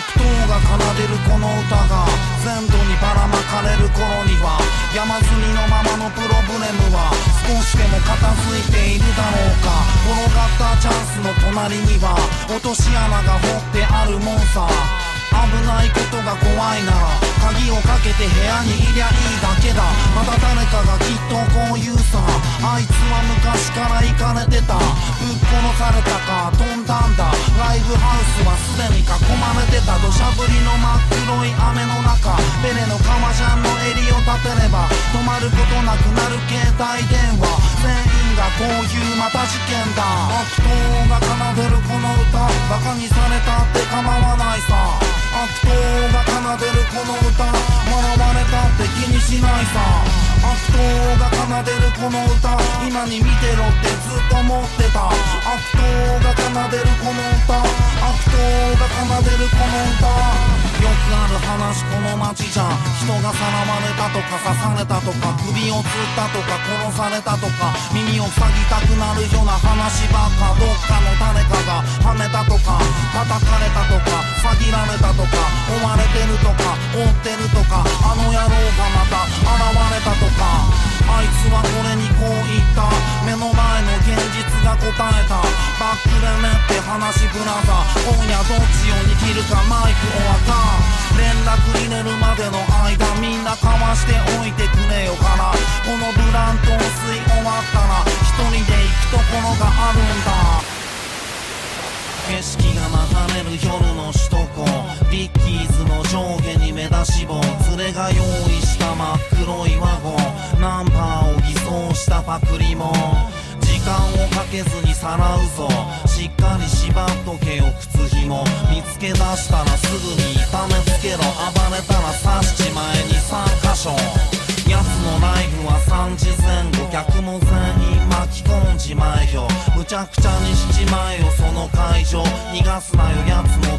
悪党が奏でるこの歌が全土にばらまかれる頃には山積みのままのプロブレムは少しでも片付いているだろうか。転がったチャンスの隣には落とし穴が掘ってあるもんさ。危ないことが怖いなら鍵をかけて部屋にいりゃいいだけだ。また誰かがきっとこう言うさ。あいつは昔から行かれてた。ぶっ殺されたか飛んだ降りの真っ黒い雨の中ベレの革ジャンの襟を立てれば止まることなくなる携帯電話。全員がこういうまた事件だ。悪党が奏でるこの歌バカにされたって構わないさ。悪党が奏でるこの歌笑われたって気にしないさ。悪党が奏でるこの歌今に見てろってずっと思ってた。悪党が奏でるこの歌悪党が奏でるこの歌。ある話この街じゃ人がさらわれたとか刺されたとか首をつったとか殺されたとか耳を塞ぎたくなるような話ばっかどっかの誰かがはめたとか叩かれたとか詐欺られたとか追われてるとか追ってるとかあの野郎がまた現れたとか。あいつは俺にこう言った。目の前の現実が答えた。バックでねって話ブラザー今夜どっちを握るか。マる夜の首都高。ビッキーズの上下に目出し帽連れが用意した真っ黒いワゴン。ナンバーを偽装したパクリも。時間をかけずにさらうぞ。しっかり縛っとけよ靴ひも見つけ出したらすぐに痛めつけろ。暴れたら刺しちまえに3箇所。やつのライブは3時前後。客も全員巻き込んじまえよ。むちゃくちゃにしちまえよその会場逃がすなよやつも。